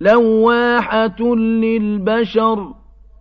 لَوَّاحَةٌ لِّلْبَشَرِ